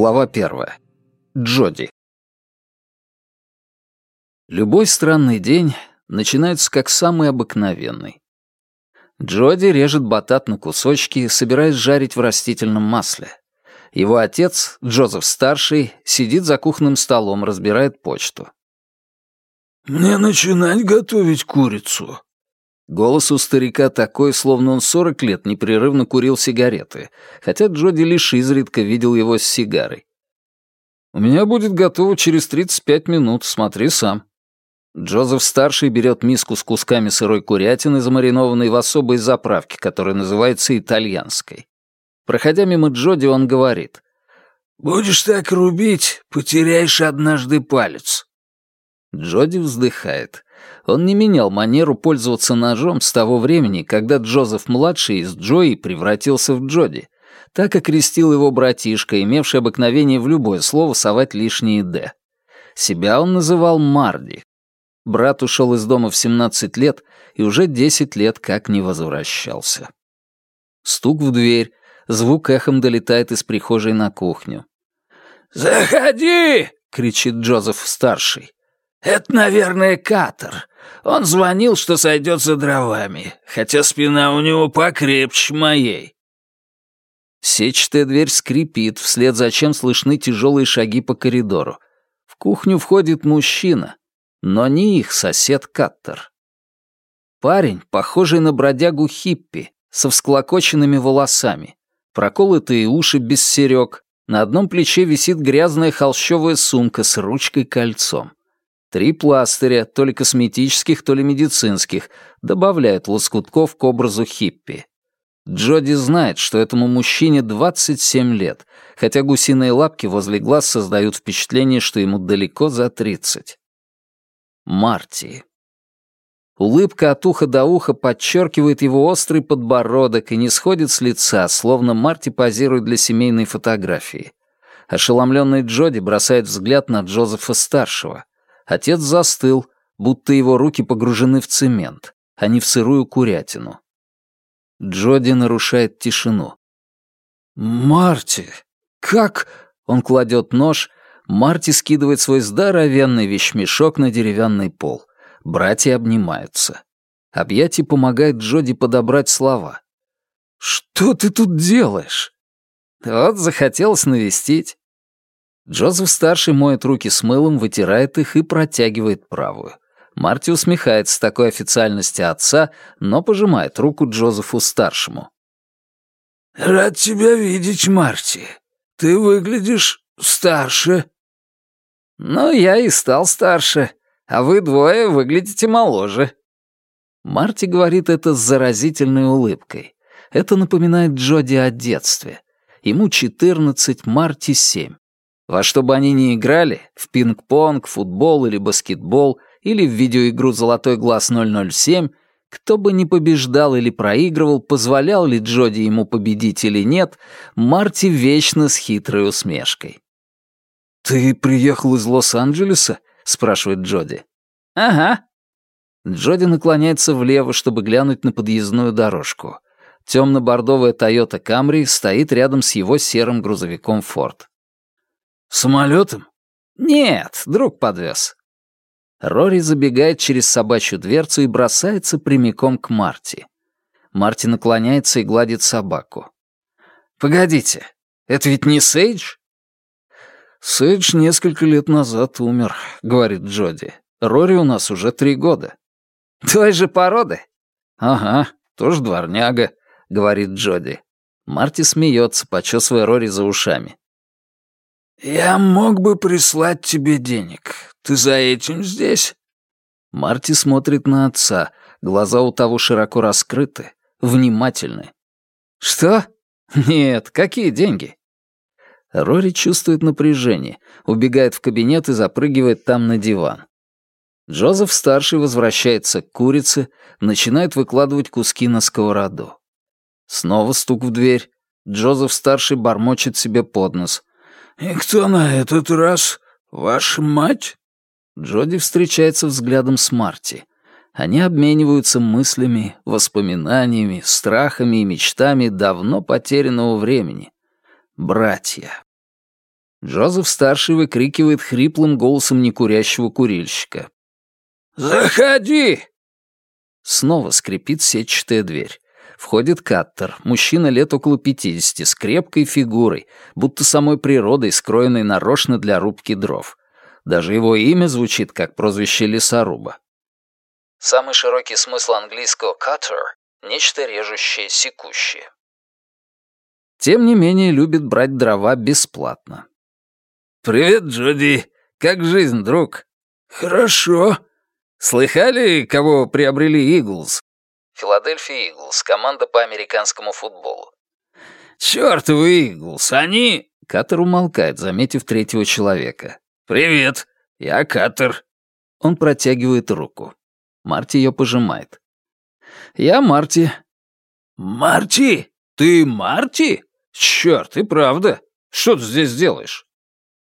Глава первая. Джоди. Любой странный день начинается как самый обыкновенный. Джоди режет батат на кусочки, собираясь жарить в растительном масле. Его отец, Джозеф-старший, сидит за кухонным столом, разбирает почту. «Мне начинать готовить курицу?» Голос у старика такой, словно он сорок лет непрерывно курил сигареты, хотя Джоди лишь изредка видел его с сигарой. «У меня будет готово через 35 минут, смотри сам». Джозеф-старший берет миску с кусками сырой курятины, замаринованной в особой заправке, которая называется итальянской. Проходя мимо Джоди, он говорит. «Будешь так рубить, потеряешь однажды палец». Джоди вздыхает. Он не менял манеру пользоваться ножом с того времени, когда Джозеф-младший из Джои превратился в Джоди. Так окрестил его братишка, имевший обыкновение в любое слово совать лишние «д». Себя он называл Марди. Брат ушел из дома в 17 лет и уже 10 лет как не возвращался. Стук в дверь, звук эхом долетает из прихожей на кухню. «Заходи!» — кричит Джозеф-старший. «Это, наверное, Катер. Он звонил, что сойдет за дровами, хотя спина у него покрепче моей». Сетчатая дверь скрипит, вслед за чем слышны тяжелые шаги по коридору. В кухню входит мужчина, но не их сосед Каттер. Парень, похожий на бродягу хиппи, со всклокоченными волосами, проколотые уши без серёг, на одном плече висит грязная холщовая сумка с ручкой-кольцом. Три пластыря, то ли косметических, то ли медицинских, добавляют лоскутков к образу хиппи. Джоди знает, что этому мужчине 27 лет, хотя гусиные лапки возле глаз создают впечатление, что ему далеко за 30. Марти. Улыбка от уха до уха подчеркивает его острый подбородок и не сходит с лица, словно Марти позирует для семейной фотографии. Ошеломленный Джоди бросает взгляд на Джозефа-старшего. Отец застыл, будто его руки погружены в цемент, а не в сырую курятину. Джоди нарушает тишину. «Марти, как...» Он кладет нож, Марти скидывает свой здоровенный вещмешок на деревянный пол. Братья обнимаются. Объятие помогает Джоди подобрать слова. «Что ты тут делаешь?» «Вот захотелось навестить. Джозеф-старший моет руки с мылом, вытирает их и протягивает правую. Марти усмехается такой официальности отца, но пожимает руку Джозефу-старшему. «Рад тебя видеть, Марти. Ты выглядишь старше». «Ну, я и стал старше, а вы двое выглядите моложе». Марти говорит это с заразительной улыбкой. Это напоминает Джоди о детстве. Ему 14, Марти 7. Во что бы они ни играли, в пинг-понг, футбол или баскетбол, или в видеоигру «Золотой глаз 007», кто бы ни побеждал или проигрывал, позволял ли Джоди ему победить или нет, Марти вечно с хитрой усмешкой. «Ты приехал из Лос-Анджелеса?» — спрашивает Джоди. «Ага». Джоди наклоняется влево, чтобы глянуть на подъездную дорожку. Темно-бордовая Toyota Camry стоит рядом с его серым грузовиком Ford. «Самолетом?» «Нет, друг подвез». Рори забегает через собачью дверцу и бросается прямиком к Марти. Марти наклоняется и гладит собаку. «Погодите, это ведь не Сейдж?» «Сейдж несколько лет назад умер», — говорит Джоди. «Рори у нас уже три года». «Той же породы?» «Ага, тоже дворняга», — говорит Джоди. Марти смеется, почесывая Рори за ушами. «Я мог бы прислать тебе денег. Ты за этим здесь?» Марти смотрит на отца. Глаза у того широко раскрыты, внимательны. «Что? Нет, какие деньги?» Рори чувствует напряжение, убегает в кабинет и запрыгивает там на диван. Джозеф-старший возвращается к курице, начинает выкладывать куски на сковороду. Снова стук в дверь. Джозеф-старший бормочет себе под нос. «И кто на этот раз? Ваша мать?» Джоди встречается взглядом с Марти. Они обмениваются мыслями, воспоминаниями, страхами и мечтами давно потерянного времени. Братья. Джозеф-старший выкрикивает хриплым голосом некурящего курильщика. «Заходи!» Снова скрипит сетчатая дверь. Входит Каттер, мужчина лет около пятидесяти, с крепкой фигурой, будто самой природой, скроенной нарочно для рубки дров. Даже его имя звучит как прозвище лесоруба. Самый широкий смысл английского «cutter» — нечто режущее, секущее. Тем не менее, любит брать дрова бесплатно. «Привет, Джуди. Как жизнь, друг?» «Хорошо». «Слыхали, кого приобрели Иглс?» Филадельфия Иглс, команда по американскому футболу. «Чёртовы Иглс, они...» Катер умолкает, заметив третьего человека. «Привет, я Катер». Он протягивает руку. Марти ее пожимает. «Я Марти». «Марти? Ты Марти? Чёрт, и правда. Что ты здесь делаешь?»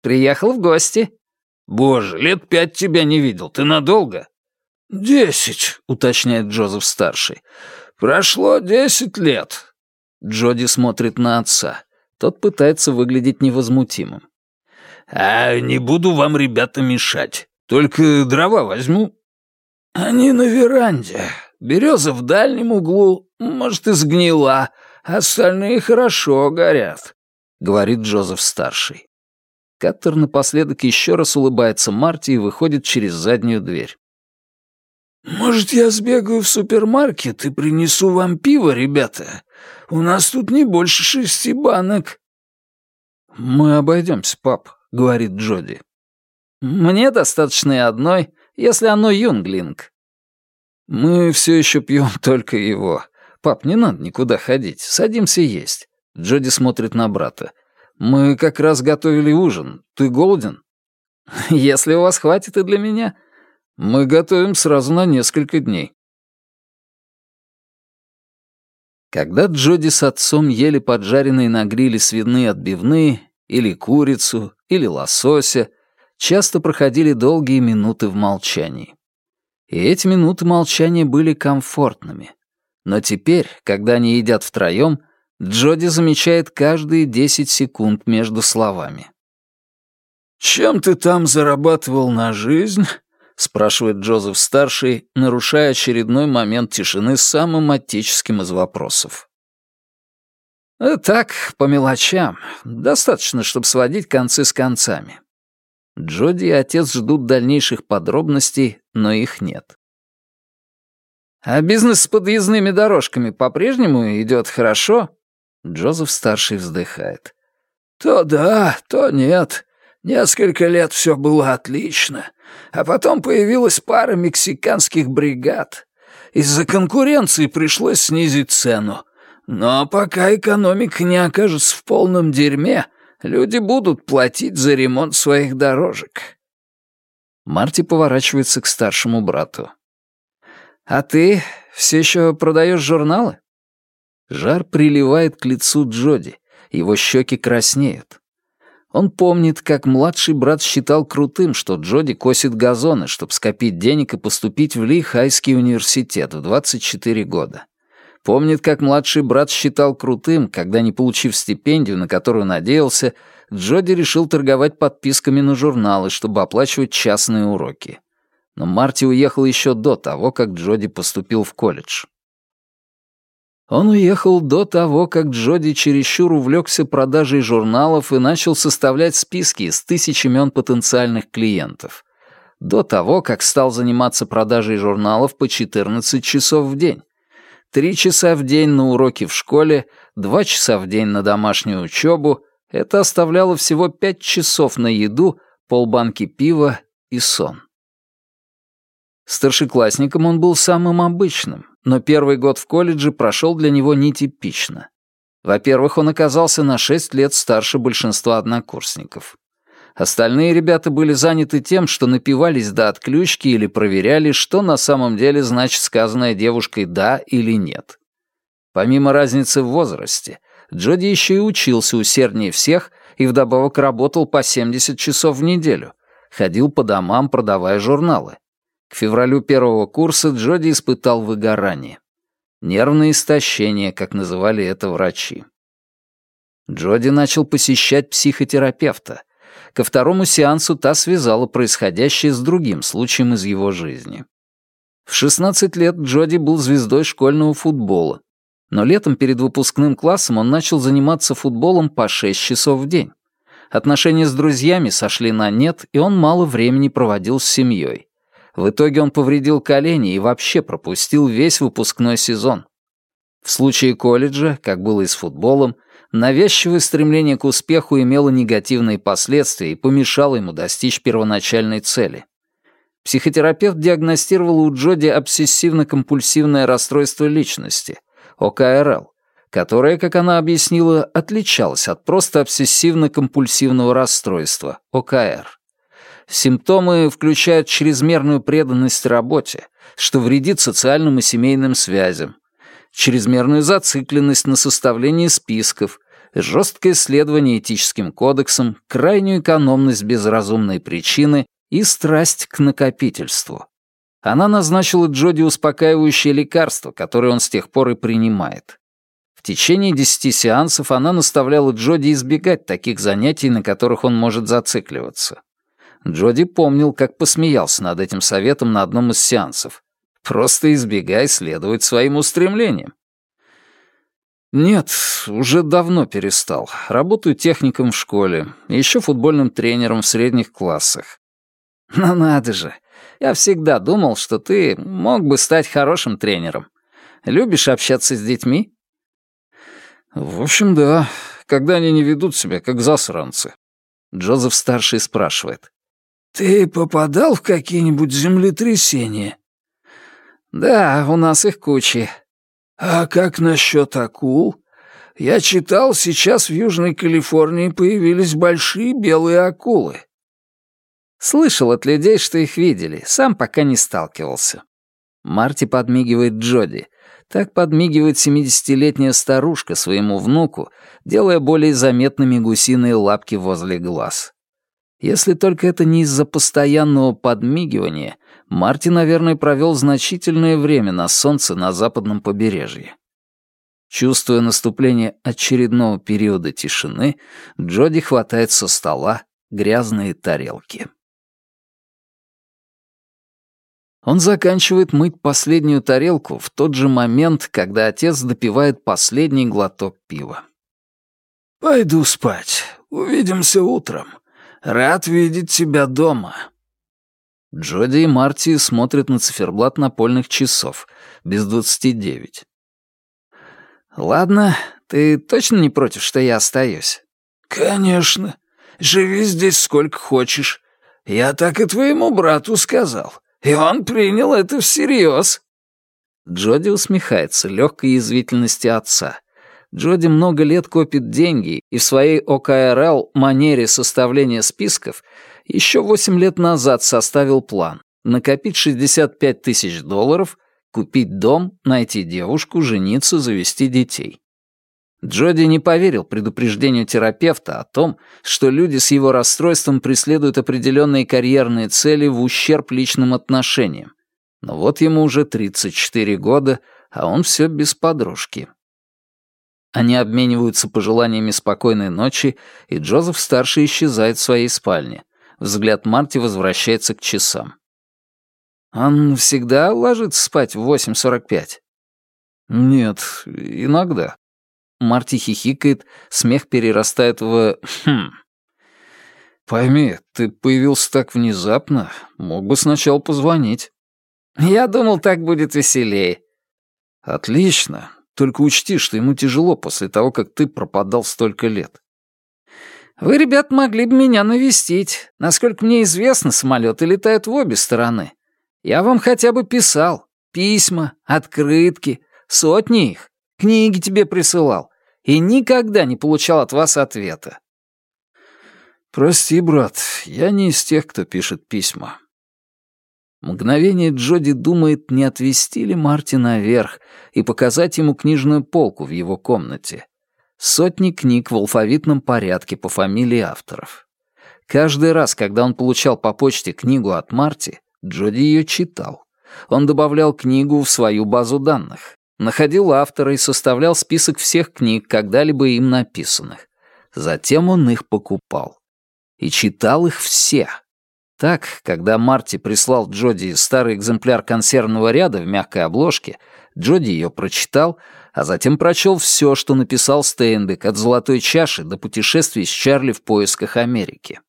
«Приехал в гости». «Боже, лет пять тебя не видел. Ты надолго?» «Десять», — уточняет Джозеф-старший. «Прошло десять лет». Джоди смотрит на отца. Тот пытается выглядеть невозмутимым. «А не буду вам, ребята, мешать. Только дрова возьму». «Они на веранде. Береза в дальнем углу, может, и сгнила. Остальные хорошо горят», — говорит Джозеф-старший. Каттер напоследок еще раз улыбается Марти и выходит через заднюю дверь. «Может, я сбегаю в супермаркет и принесу вам пиво, ребята? У нас тут не больше шести банок». «Мы обойдемся, пап», — говорит Джоди. «Мне достаточно и одной, если оно юнглинг». «Мы все еще пьем только его. Пап, не надо никуда ходить. Садимся есть». Джоди смотрит на брата. «Мы как раз готовили ужин. Ты голоден?» «Если у вас хватит и для меня», мы готовим сразу на несколько дней. Когда Джоди с отцом ели поджаренные на гриле свиные отбивные, или курицу, или лосося, часто проходили долгие минуты в молчании. И эти минуты молчания были комфортными. Но теперь, когда они едят втроем, Джоди замечает каждые десять секунд между словами. «Чем ты там зарабатывал на жизнь?» Спрашивает Джозеф-старший, нарушая очередной момент тишины самым отеческим из вопросов. «Э, «Так, по мелочам. Достаточно, чтобы сводить концы с концами». Джоди и отец ждут дальнейших подробностей, но их нет. «А бизнес с подъездными дорожками по-прежнему идет хорошо?» Джозеф-старший вздыхает. «То да, то нет. Несколько лет все было отлично, а потом появилась пара мексиканских бригад. Из-за конкуренции пришлось снизить цену. Но пока экономика не окажется в полном дерьме, люди будут платить за ремонт своих дорожек. Марти поворачивается к старшему брату. «А ты все еще продаешь журналы?» Жар приливает к лицу Джоди, его щеки краснеют. Он помнит, как младший брат считал крутым, что Джоди косит газоны, чтобы скопить денег и поступить в Ли-Хайский университет в 24 года. Помнит, как младший брат считал крутым, когда, не получив стипендию, на которую надеялся, Джоди решил торговать подписками на журналы, чтобы оплачивать частные уроки. Но Марти уехал еще до того, как Джоди поступил в колледж. Он уехал до того, как Джоди чересчур увлекся продажей журналов и начал составлять списки из тысяч имен потенциальных клиентов. До того, как стал заниматься продажей журналов по 14 часов в день. Три часа в день на уроки в школе, два часа в день на домашнюю учебу — это оставляло всего пять часов на еду, полбанки пива и сон. Старшеклассником он был самым обычным, но первый год в колледже прошел для него нетипично. Во-первых, он оказался на шесть лет старше большинства однокурсников. Остальные ребята были заняты тем, что напивались до отключки или проверяли, что на самом деле значит сказанное девушкой «да» или «нет». Помимо разницы в возрасте, Джоди еще и учился усерднее всех и вдобавок работал по 70 часов в неделю, ходил по домам, продавая журналы. К февралю первого курса Джоди испытал выгорание. Нервное истощение, как называли это врачи. Джоди начал посещать психотерапевта, Ко второму сеансу та связала происходящее с другим случаем из его жизни. В 16 лет Джоди был звездой школьного футбола, но летом перед выпускным классом он начал заниматься футболом по 6 часов в день. Отношения с друзьями сошли на нет, и он мало времени проводил с семьей. В итоге он повредил колени и вообще пропустил весь выпускной сезон. В случае колледжа, как было и с футболом, навязчивое стремление к успеху имело негативные последствия и помешало ему достичь первоначальной цели. Психотерапевт диагностировал у Джоди обсессивно-компульсивное расстройство личности, ОКРЛ, которое, как она объяснила, отличалось от просто обсессивно-компульсивного расстройства, ОКР. Симптомы включают чрезмерную преданность работе, что вредит социальным и семейным связям, чрезмерную зацикленность на составлении списков, жесткое следование этическим кодексам, крайнюю экономность без разумной причины и страсть к накопительству. Она назначила Джоди успокаивающее лекарство, которое он с тех пор и принимает. В течение десяти сеансов она наставляла Джоди избегать таких занятий, на которых он может зацикливаться. Джоди помнил, как посмеялся над этим советом на одном из сеансов. Просто избегай следовать своим устремлениям. Нет, уже давно перестал. Работаю техником в школе, еще футбольным тренером в средних классах. Ну надо же, я всегда думал, что ты мог бы стать хорошим тренером. Любишь общаться с детьми? В общем, да, когда они не ведут себя как засранцы. Джозеф-старший спрашивает. «Ты попадал в какие-нибудь землетрясения?» «Да, у нас их кучи». «А как насчет акул? Я читал, сейчас в Южной Калифорнии появились большие белые акулы». «Слышал от людей, что их видели, сам пока не сталкивался». Марти подмигивает Джоди. Так подмигивает семидесятилетняя старушка своему внуку, делая более заметными гусиные лапки возле глаз. Если только это не из-за постоянного подмигивания, Марти, наверное, провел значительное время на солнце на западном побережье. Чувствуя наступление очередного периода тишины, Джоди хватает со стола грязные тарелки. Он заканчивает мыть последнюю тарелку в тот же момент, когда отец допивает последний глоток пива. «Пойду спать. Увидимся утром. Рад видеть тебя дома». Джоди и Марти смотрят на циферблат напольных часов. Без двадцати девять. «Ладно, ты точно не против, что я остаюсь?» «Конечно. Живи здесь сколько хочешь. Я так и твоему брату сказал, и он принял это всерьез». Джоди усмехается легкой язвительности отца. Джоди много лет копит деньги, и в своей ОКРЛ манере составления списков еще восемь лет назад составил план накопить 65 тысяч долларов, купить дом, найти девушку, жениться, завести детей. Джоди не поверил предупреждению терапевта о том, что люди с его расстройством преследуют определенные карьерные цели в ущерб личным отношениям. Но вот ему уже 34 года, а он все без подружки. Они обмениваются пожеланиями спокойной ночи, и Джозеф-старший исчезает в своей спальне. Взгляд Марти возвращается к часам. «Он всегда ложится спать в 8.45?» «Нет, иногда». Марти хихикает, смех перерастает в «хм». «Пойми, ты появился так внезапно, мог бы сначала позвонить». «Я думал, так будет веселее». «Отлично, только учти, что ему тяжело после того, как ты пропадал столько лет. Вы, ребят, могли бы меня навестить. Насколько мне известно, самолеты летают в обе стороны. Я вам хотя бы писал. Письма, открытки, сотни их. Книги тебе присылал. И никогда не получал от вас ответа. Прости, брат, я не из тех, кто пишет письма. Мгновение Джоди думает, не отвезти ли Марти наверх и показать ему книжную полку в его комнате. Сотни книг в алфавитном порядке по фамилии авторов. Каждый раз, когда он получал по почте книгу от Марти, Джоди ее читал. Он добавлял книгу в свою базу данных, находил автора и составлял список всех книг, когда-либо им написанных. Затем он их покупал. И читал их все. Так, когда Марти прислал Джоди старый экземпляр консервного ряда в мягкой обложке, Джоди ее прочитал, а затем прочел все, что написал Стейнбек от «Золотой чаши» до путешествий с Чарли в поисках Америки.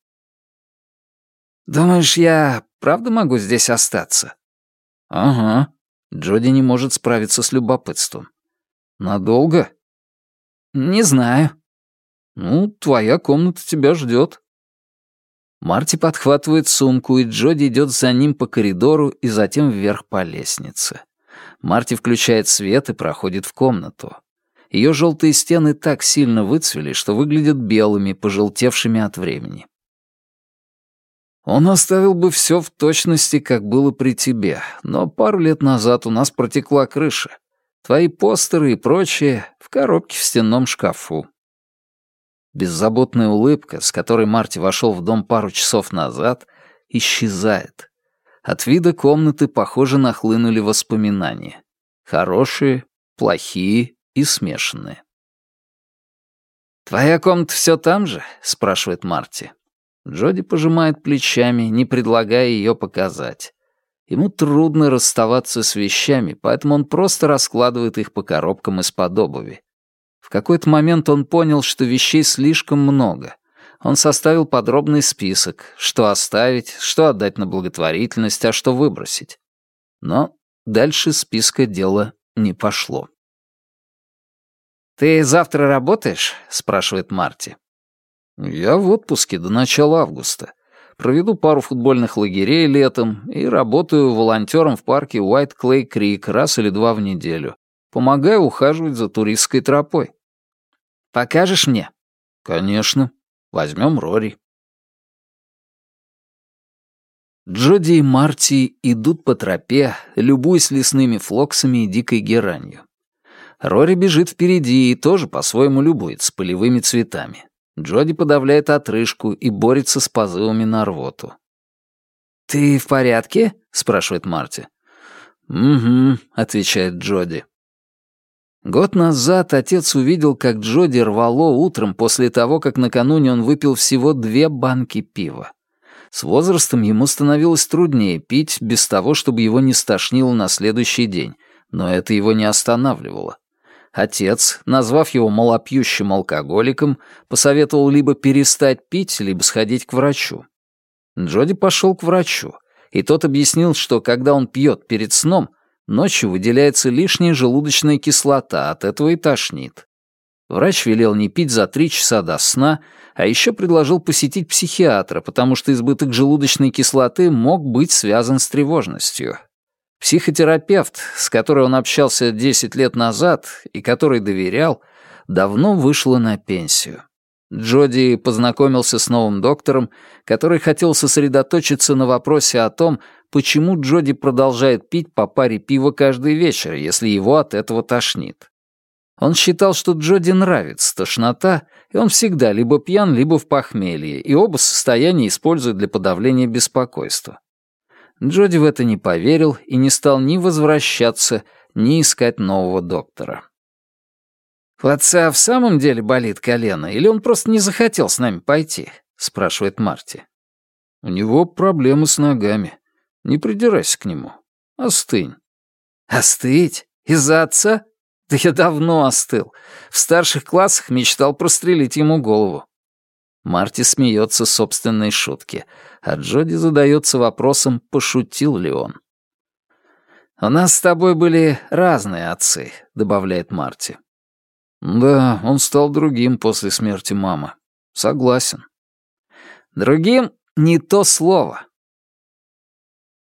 «Думаешь, я правда могу здесь остаться?» «Ага». Джоди не может справиться с любопытством. «Надолго?» «Не знаю». «Ну, твоя комната тебя ждет». Марти подхватывает сумку, и Джоди идет за ним по коридору и затем вверх по лестнице. Марти включает свет и проходит в комнату. Ее желтые стены так сильно выцвели, что выглядят белыми, пожелтевшими от времени. Он оставил бы все в точности, как было при тебе, но пару лет назад у нас протекла крыша. Твои постеры и прочее в коробке в стенном шкафу. Беззаботная улыбка, с которой Марти вошел в дом пару часов назад, исчезает. От вида комнаты, похоже, нахлынули воспоминания. Хорошие, плохие и смешанные. «Твоя комната все там же?» — спрашивает Марти. Джоди пожимает плечами, не предлагая ее показать. Ему трудно расставаться с вещами, поэтому он просто раскладывает их по коробкам из-под обуви. Какой-то момент он понял, что вещей слишком много. Он составил подробный список, что оставить, что отдать на благотворительность, а что выбросить. Но дальше списка дела не пошло. «Ты завтра работаешь?» — спрашивает Марти. «Я в отпуске до начала августа. Проведу пару футбольных лагерей летом и работаю волонтером в парке Уайт Клей Крик раз или два в неделю. Помогаю ухаживать за туристской тропой». «Покажешь мне?» «Конечно. Возьмем Рори». Джоди и Марти идут по тропе, любуясь лесными флоксами и дикой геранью. Рори бежит впереди и тоже по-своему любуется полевыми цветами. Джоди подавляет отрыжку и борется с позывами на рвоту. «Ты в порядке?» — спрашивает Марти. «Угу», — отвечает Джоди. Год назад отец увидел, как Джоди рвало утром после того, как накануне он выпил всего две банки пива. С возрастом ему становилось труднее пить без того, чтобы его не стошнило на следующий день, но это его не останавливало. Отец, назвав его малопьющим алкоголиком, посоветовал либо перестать пить, либо сходить к врачу. Джоди пошел к врачу, и тот объяснил, что когда он пьет перед сном, ночью выделяется лишняя желудочная кислота, от этого и тошнит. Врач велел не пить за три часа до сна, а еще предложил посетить психиатра, потому что избыток желудочной кислоты мог быть связан с тревожностью. Психотерапевт, с которой он общался 10 лет назад и который доверял, давно вышла на пенсию. Джоди познакомился с новым доктором, который хотел сосредоточиться на вопросе о том, почему Джоди продолжает пить по паре пива каждый вечер, если его от этого тошнит. Он считал, что Джоди нравится тошнота, и он всегда либо пьян, либо в похмелье, и оба состояния использует для подавления беспокойства. Джоди в это не поверил и не стал ни возвращаться, ни искать нового доктора. «У отца в самом деле болит колено, или он просто не захотел с нами пойти?» — спрашивает Марти. «У него проблемы с ногами. Не придирайся к нему. Остынь». «Остыть? Из-за отца? Да я давно остыл. В старших классах мечтал прострелить ему голову». Марти смеется собственной шутке — а Джоди задается вопросом, пошутил ли он. «У нас с тобой были разные отцы», — добавляет Марти. «Да, он стал другим после смерти мамы. Согласен». «Другим — не то слово».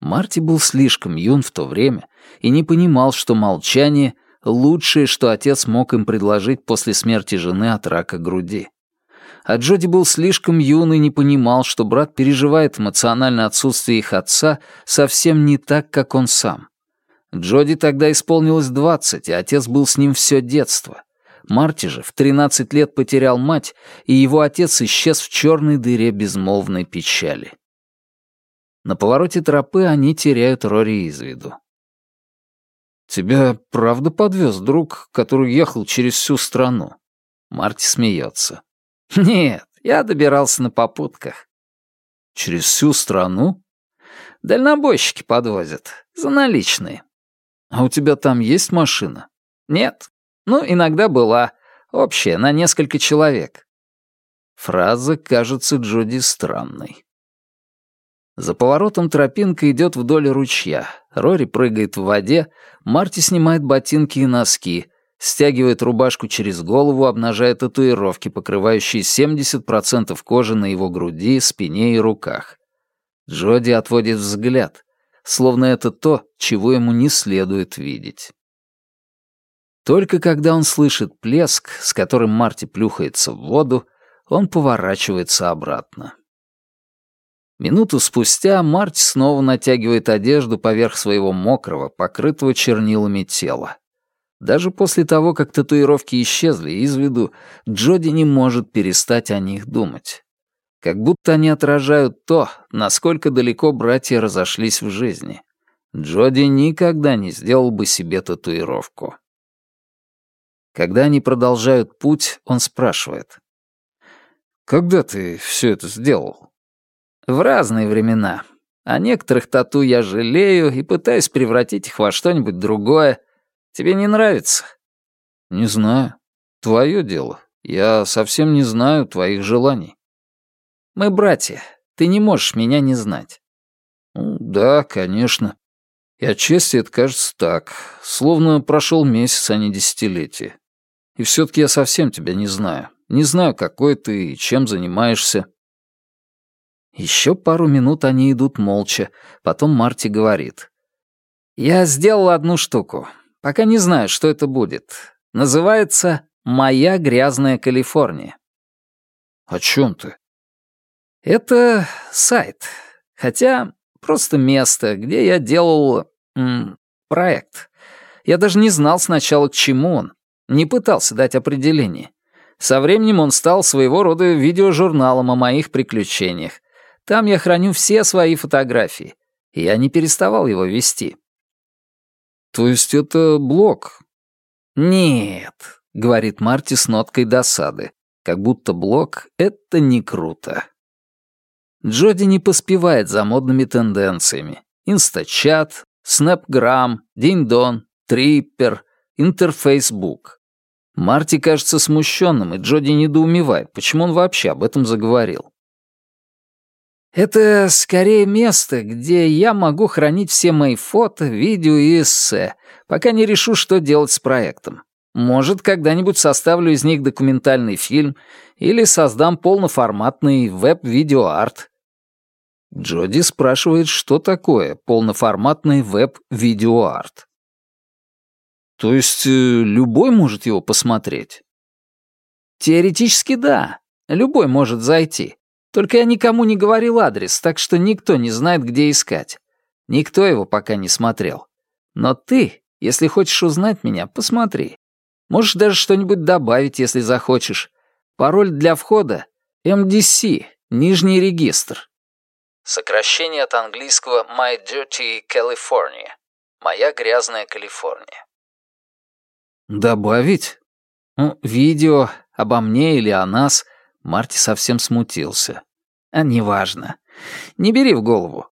Марти был слишком юн в то время и не понимал, что молчание — лучшее, что отец мог им предложить после смерти жены от рака груди а Джоди был слишком юн и не понимал, что брат переживает эмоциональное отсутствие их отца совсем не так, как он сам. Джоди тогда исполнилось двадцать, и отец был с ним все детство. Марти же в тринадцать лет потерял мать, и его отец исчез в черной дыре безмолвной печали. На повороте тропы они теряют Рори из виду. «Тебя правда подвез друг, который ехал через всю страну?» Марти смеется. «Нет, я добирался на попутках». Через всю страну? Дальнобойщики подвозят. За наличные. А у тебя там есть машина? Нет. Ну, иногда была. Общая, на несколько человек. Фраза кажется Джоди странной. За поворотом тропинка идет вдоль ручья. Рори прыгает в воде, Марти снимает ботинки и носки, стягивает рубашку через голову, обнажая татуировки, покрывающие 70% кожи на его груди, спине и руках. Джоди отводит взгляд, словно это то, чего ему не следует видеть. Только когда он слышит плеск, с которым Марти плюхается в воду, он поворачивается обратно. Минуту спустя Марти снова натягивает одежду поверх своего мокрого, покрытого чернилами тела. Даже после того, как татуировки исчезли из виду, Джоди не может перестать о них думать. Как будто они отражают то, насколько далеко братья разошлись в жизни. Джоди никогда не сделал бы себе татуировку. Когда они продолжают путь, он спрашивает. «Когда ты все это сделал?» В разные времена. О некоторых тату я жалею и пытаюсь превратить их во что-нибудь другое. Тебе не нравится? Не знаю. Твое дело. Я совсем не знаю твоих желаний. Мы братья. Ты не можешь меня не знать. Ну, да, конечно. И отчасти это кажется так. Словно прошел месяц, а не десятилетие. И все-таки я совсем тебя не знаю. Не знаю, какой ты и чем занимаешься. Еще пару минут они идут молча, потом Марти говорит. «Я сделал одну штуку. Пока не знаю, что это будет. Называется «Моя грязная Калифорния». «О чем ты?» Это сайт. Хотя просто место, где я делал м, проект. Я даже не знал сначала, к чему он. Не пытался дать определение. Со временем он стал своего рода видеожурналом о моих приключениях. Там я храню все свои фотографии. И я не переставал его вести. То есть это блог? Нет, говорит Марти с ноткой досады. Как будто блог — это не круто. Джоди не поспевает за модными тенденциями. Инстачат, Снэпграм, Динь-Дон, Триппер, Интерфейсбук. Марти кажется смущенным, и Джоди недоумевает, почему он вообще об этом заговорил. Это скорее место, где я могу хранить все мои фото, видео и эссе, пока не решу, что делать с проектом. Может, когда-нибудь составлю из них документальный фильм или создам полноформатный веб-видеоарт. Джоди спрашивает, что такое полноформатный веб-видеоарт. То есть э, любой может его посмотреть? Теоретически да, любой может зайти. Только я никому не говорил адрес, так что никто не знает, где искать. Никто его пока не смотрел. Но ты, если хочешь узнать меня, посмотри. Можешь даже что-нибудь добавить, если захочешь. Пароль для входа — MDC, нижний регистр. Сокращение от английского «My Dirty California» — «Моя грязная Калифорния». «Добавить?» Ну, видео обо мне или о нас — Марти совсем смутился. «А неважно. Не бери в голову».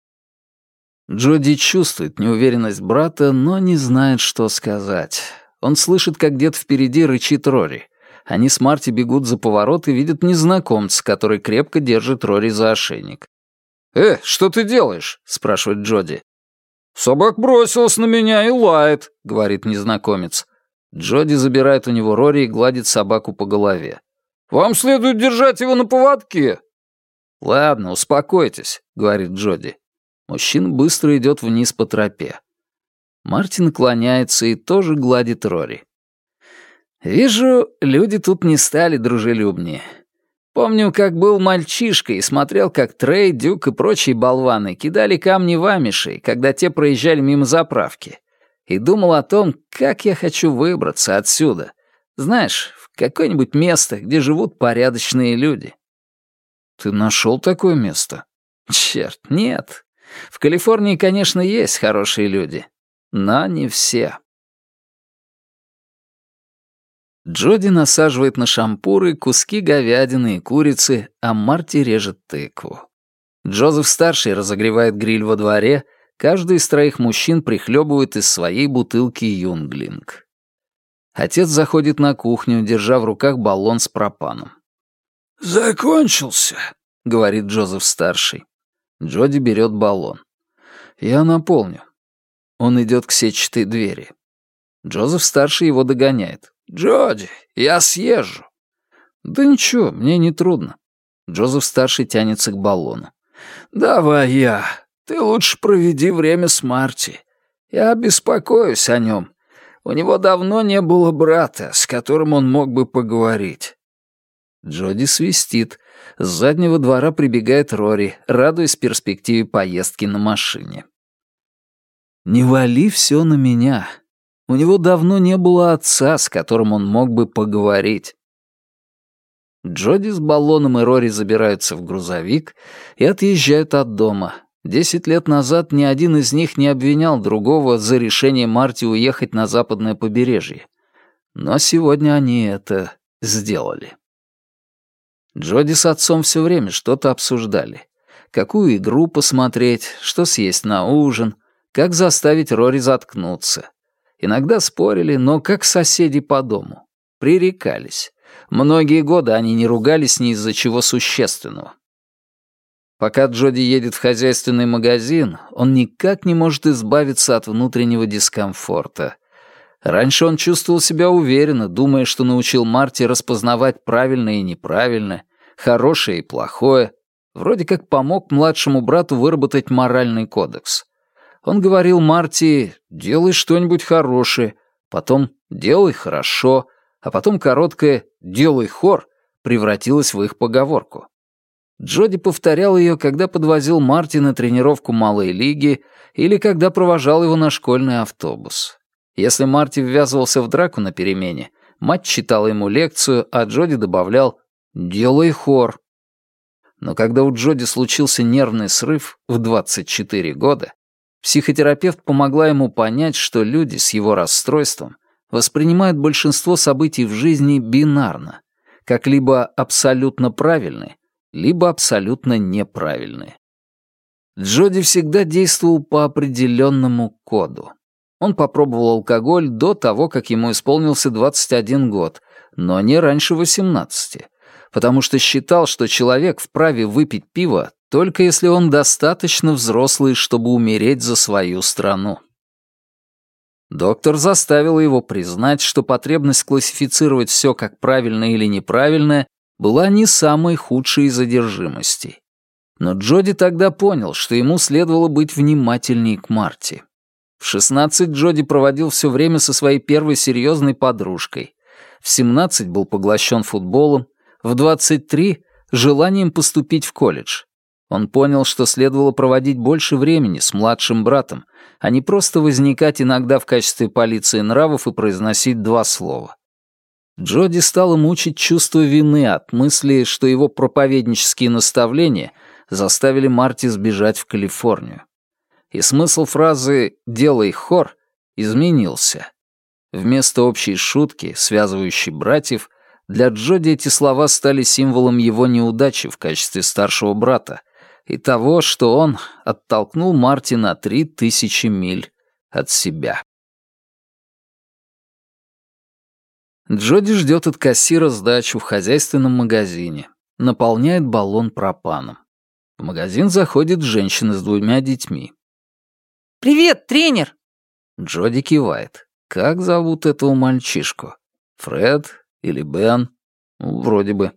Джоди чувствует неуверенность брата, но не знает, что сказать. Он слышит, как где-то впереди рычит Рори. Они с Марти бегут за поворот и видят незнакомца, который крепко держит Рори за ошейник. «Э, что ты делаешь?» — спрашивает Джоди. «Собак бросилась на меня и лает», — говорит незнакомец. Джоди забирает у него Рори и гладит собаку по голове. Вам следует держать его на поводке». «Ладно, успокойтесь», — говорит Джоди. Мужчина быстро идет вниз по тропе. Мартин наклоняется и тоже гладит Рори. «Вижу, люди тут не стали дружелюбнее. Помню, как был мальчишкой и смотрел, как Трей, Дюк и прочие болваны кидали камни в амишей, когда те проезжали мимо заправки. И думал о том, как я хочу выбраться отсюда. Знаешь, Какое-нибудь место, где живут порядочные люди. Ты нашел такое место? Черт, нет. В Калифорнии, конечно, есть хорошие люди, но не все. Джоди насаживает на шампуры куски говядины и курицы, а Марти режет тыкву. Джозеф-старший разогревает гриль во дворе, каждый из троих мужчин прихлебывает из своей бутылки юнглинг. Отец заходит на кухню, держа в руках баллон с пропаном. «Закончился», — говорит Джозеф-старший. Джоди берет баллон. «Я наполню». Он идет к сетчатой двери. Джозеф-старший его догоняет. «Джоди, я съезжу». «Да ничего, мне не трудно». Джозеф-старший тянется к баллону. «Давай я. Ты лучше проведи время с Марти. Я беспокоюсь о нем. У него давно не было брата, с которым он мог бы поговорить». Джоди свистит. С заднего двора прибегает Рори, радуясь перспективе поездки на машине. «Не вали все на меня. У него давно не было отца, с которым он мог бы поговорить». Джоди с баллоном и Рори забираются в грузовик и отъезжают от дома. Десять лет назад ни один из них не обвинял другого за решение Марти уехать на западное побережье. Но сегодня они это сделали. Джоди с отцом все время что-то обсуждали. Какую игру посмотреть, что съесть на ужин, как заставить Рори заткнуться. Иногда спорили, но как соседи по дому. Пререкались. Многие годы они не ругались ни из-за чего существенного. Пока Джоди едет в хозяйственный магазин, он никак не может избавиться от внутреннего дискомфорта. Раньше он чувствовал себя уверенно, думая, что научил Марти распознавать правильное и неправильное, хорошее и плохое. Вроде как помог младшему брату выработать моральный кодекс. Он говорил Марти «делай что-нибудь хорошее», потом «делай хорошо», а потом короткое «делай хор» превратилось в их поговорку. Джоди повторял ее, когда подвозил Марти на тренировку малой лиги или когда провожал его на школьный автобус. Если Марти ввязывался в драку на перемене, мать читала ему лекцию, а Джоди добавлял «делай хор». Но когда у Джоди случился нервный срыв в 24 года, психотерапевт помогла ему понять, что люди с его расстройством воспринимают большинство событий в жизни бинарно, как либо абсолютно правильные, либо абсолютно неправильные. Джоди всегда действовал по определенному коду. Он попробовал алкоголь до того, как ему исполнился 21 год, но не раньше 18, потому что считал, что человек вправе выпить пиво только если он достаточно взрослый, чтобы умереть за свою страну. Доктор заставил его признать, что потребность классифицировать все как правильное или неправильное была не самой худшей из одержимостей. Но Джоди тогда понял, что ему следовало быть внимательней к Марти. В 16 Джоди проводил все время со своей первой серьезной подружкой. В 17 был поглощен футболом, в 23 — желанием поступить в колледж. Он понял, что следовало проводить больше времени с младшим братом, а не просто возникать иногда в качестве полиции нравов и произносить два слова. Джоди стало мучить чувство вины от мысли, что его проповеднические наставления заставили Марти сбежать в Калифорнию. И смысл фразы «делай хор» изменился. Вместо общей шутки, связывающей братьев, для Джоди эти слова стали символом его неудачи в качестве старшего брата — и того, что он оттолкнул Марти на три тысячи миль от себя. Джоди ждет от кассира сдачу в хозяйственном магазине, наполняет баллон пропаном. В магазин заходит женщина с двумя детьми. «Привет, тренер!» Джоди кивает. Как зовут этого мальчишку? Фред или Бен? Ну, вроде бы.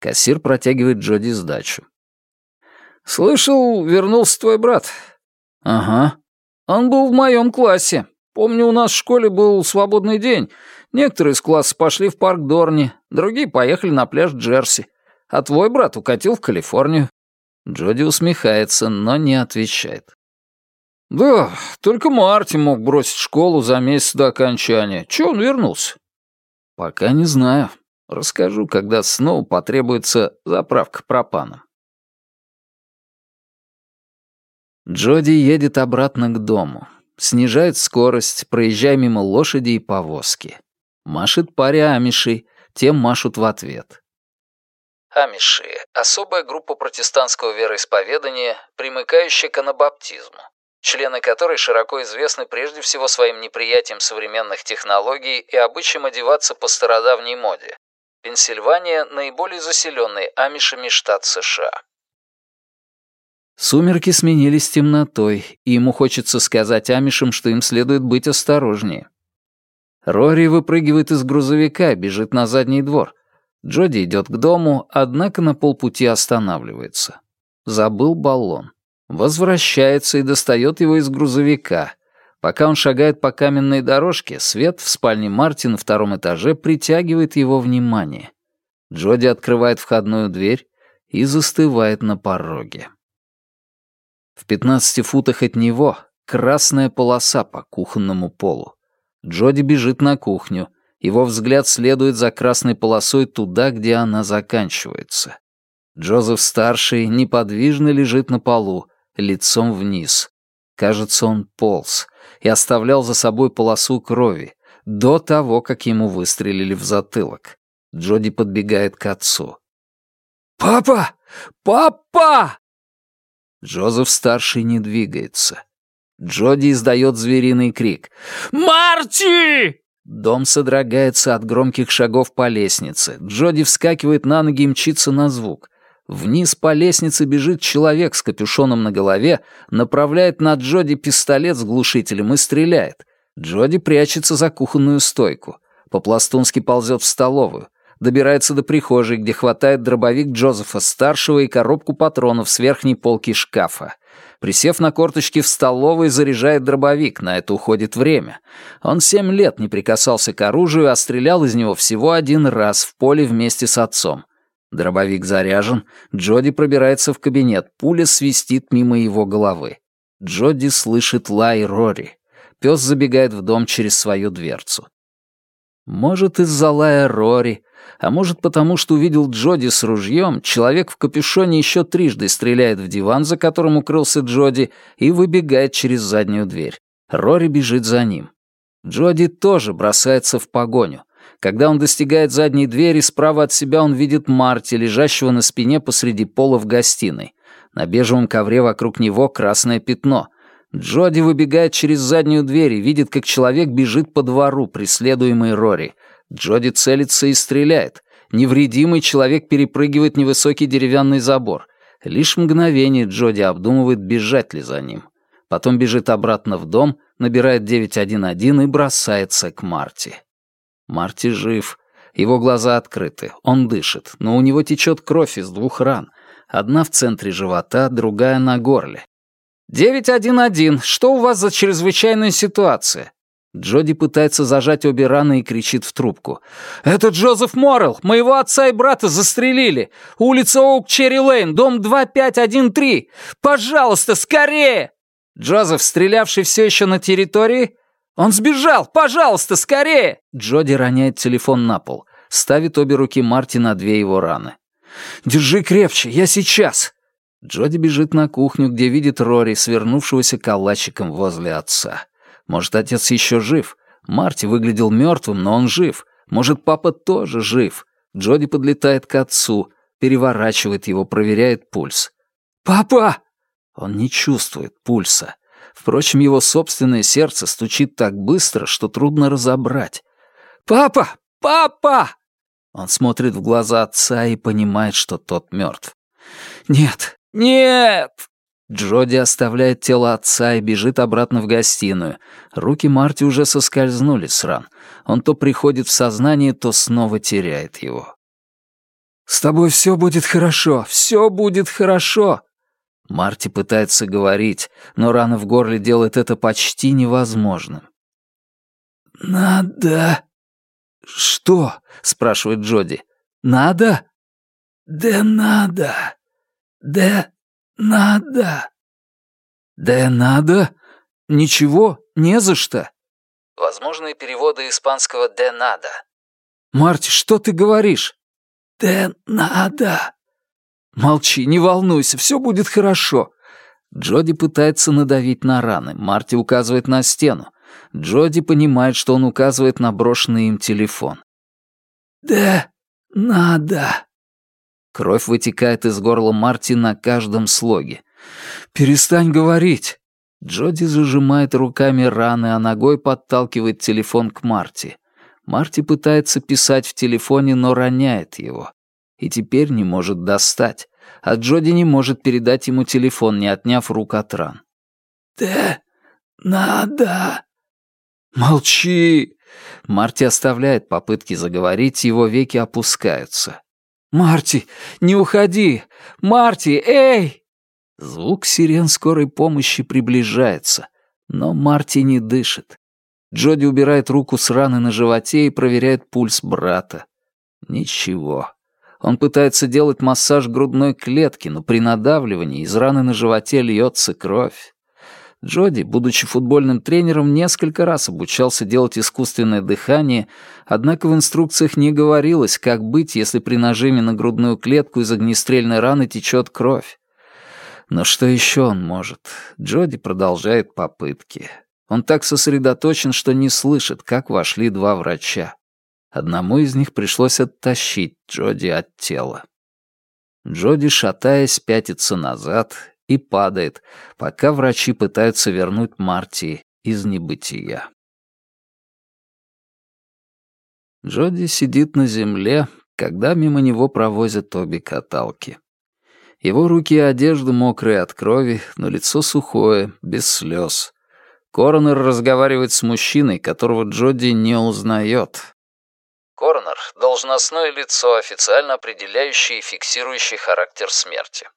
Кассир протягивает Джоди сдачу. «Слышал, вернулся твой брат?» «Ага». «Он был в моем классе. Помню, у нас в школе был свободный день. Некоторые из класса пошли в парк Дорни, другие поехали на пляж Джерси. А твой брат укатил в Калифорнию». Джоди усмехается, но не отвечает. «Да, только Марти мог бросить школу за месяц до окончания. Чего он вернулся?» «Пока не знаю. Расскажу, когда снова потребуется заправка пропаном». Джоди едет обратно к дому. Снижает скорость, проезжая мимо лошади и повозки. Машет паре амишей, те машут в ответ. Амиши — особая группа протестантского вероисповедания, примыкающая к анабаптизму, члены которой широко известны прежде всего своим неприятием современных технологий и обычаем одеваться по стародавней моде. Пенсильвания — наиболее заселенный амишами штат США. Сумерки сменились темнотой, и ему хочется сказать амишам, что им следует быть осторожнее. Рори выпрыгивает из грузовика бежит на задний двор. Джоди идет к дому, однако на полпути останавливается. Забыл баллон. Возвращается и достает его из грузовика. Пока он шагает по каменной дорожке, свет в спальне Марти на втором этаже притягивает его внимание. Джоди открывает входную дверь и застывает на пороге. В пятнадцати футах от него красная полоса по кухонному полу. Джоди бежит на кухню. Его взгляд следует за красной полосой туда, где она заканчивается. Джозеф-старший неподвижно лежит на полу, лицом вниз. Кажется, он полз и оставлял за собой полосу крови до того, как ему выстрелили в затылок. Джоди подбегает к отцу. «Папа! Папа!» Джозеф-старший не двигается. Джоди издает звериный крик. «Марти!» Дом содрогается от громких шагов по лестнице. Джоди вскакивает на ноги и мчится на звук. Вниз по лестнице бежит человек с капюшоном на голове, направляет на Джоди пистолет с глушителем и стреляет. Джоди прячется за кухонную стойку. По-пластунски ползет в столовую. Добирается до прихожей, где хватает дробовик Джозефа-старшего и коробку патронов с верхней полки шкафа. Присев на корточки в столовой, заряжает дробовик, на это уходит время. Он семь лет не прикасался к оружию, а стрелял из него всего один раз в поле вместе с отцом. Дробовик заряжен, Джоди пробирается в кабинет, пуля свистит мимо его головы. Джоди слышит лай Рори. Пес забегает в дом через свою дверцу. Может, из-за лая Рори, а может потому, что увидел Джоди с ружьем, человек в капюшоне еще трижды стреляет в диван, за которым укрылся Джоди, и выбегает через заднюю дверь. Рори бежит за ним. Джоди тоже бросается в погоню. Когда он достигает задней двери, справа от себя он видит Марти, лежащего на спине посреди пола в гостиной. На бежевом ковре вокруг него красное пятно. Джоди выбегает через заднюю дверь и видит, как человек бежит по двору, преследуемый Рори. Джоди целится и стреляет. Невредимый человек перепрыгивает невысокий деревянный забор. Лишь мгновение Джоди обдумывает, бежать ли за ним. Потом бежит обратно в дом, набирает 911 и бросается к Марти. Марти жив. Его глаза открыты, он дышит, но у него течет кровь из двух ран. Одна в центре живота, другая на горле. «911, что у вас за чрезвычайная ситуация?» Джоди пытается зажать обе раны и кричит в трубку. «Это Джозеф Моррелл! Моего отца и брата застрелили! Улица Оук-Черри-Лейн, дом 2513! Пожалуйста, скорее!» «Джозеф, стрелявший все еще на территории?» «Он сбежал! Пожалуйста, скорее!» Джоди роняет телефон на пол. Ставит обе руки Марти на две его раны. «Держи крепче, я сейчас!» Джоди бежит на кухню, где видит Рори, свернувшегося калачиком возле отца. Может, отец еще жив. Марти выглядел мертвым, но он жив. Может, папа тоже жив. Джоди подлетает к отцу, переворачивает его, проверяет пульс. «Папа!» Он не чувствует пульса. Впрочем, его собственное сердце стучит так быстро, что трудно разобрать. «Папа! Папа!» Он смотрит в глаза отца и понимает, что тот мертв. «Нет! Нет!» Джоди оставляет тело отца и бежит обратно в гостиную. Руки Марти уже соскользнули с ран. Он то приходит в сознание, то снова теряет его. «С тобой все будет хорошо, все будет хорошо!» Марти пытается говорить, но рана в горле делает это почти невозможным. «Надо...» «Что?» — спрашивает Джоди. «Надо?» «Да надо. Да надо». «Да надо? Ничего, не за что». Возможные переводы испанского «де надо». «Марти, что ты говоришь?» «Да надо». «Молчи, не волнуйся, все будет хорошо». Джоди пытается надавить на раны, Марти указывает на стену. Джоди понимает, что он указывает на брошенный им телефон. «Да надо». Кровь вытекает из горла Марти на каждом слоге. «Перестань говорить!» Джоди зажимает руками раны, а ногой подталкивает телефон к Марти. Марти пытается писать в телефоне, но роняет его. И теперь не может достать. А Джоди не может передать ему телефон, не отняв рук от ран. «Да надо...» «Молчи!» Марти оставляет попытки заговорить, его веки опускаются. «Марти, не уходи! Марти, эй!» Звук сирен скорой помощи приближается, но Марти не дышит. Джоди убирает руку с раны на животе и проверяет пульс брата. Ничего. Он пытается делать массаж грудной клетки, но при надавливании из раны на животе льется кровь. Джоди, будучи футбольным тренером, несколько раз обучался делать искусственное дыхание, однако в инструкциях не говорилось, как быть, если при нажиме на грудную клетку из огнестрельной раны течет кровь. Но что еще он может? Джоди продолжает попытки. Он так сосредоточен, что не слышит, как вошли два врача. Одному из них пришлось оттащить Джоди от тела. Джоди, шатаясь, пятится назад и падает, пока врачи пытаются вернуть Марти из небытия. Джоди сидит на земле, когда мимо него провозят обе каталки. Его руки и одежда мокрые от крови, но лицо сухое, без слез. Коронер разговаривает с мужчиной, которого Джоди не узнает. Коронер — должностное лицо, официально определяющее и фиксирующее характер смерти.